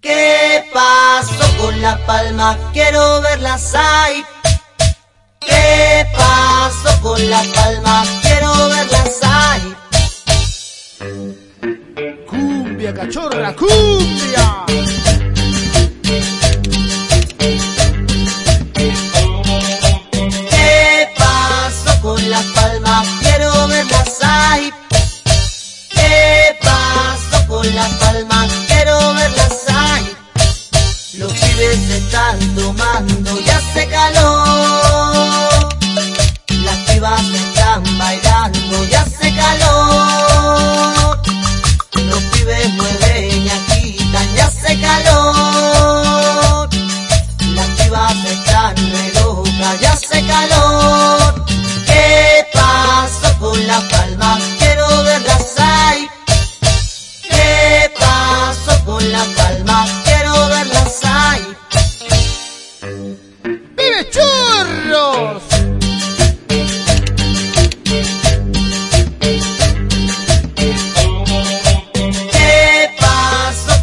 ¿Qué pasó con la palma? Quiero verlas ahí. ¿Qué pasó con la palma? Quiero verlas ahí. Cumbia, cachorra, cumbia.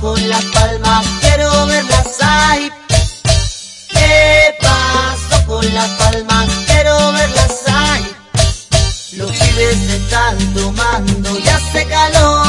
Con la palma? Quiero verlas ahí. ¿Qué pasó con la palma? Quiero verlas ahí. Los pibes tomando. Las pibas están bailando y hace calor.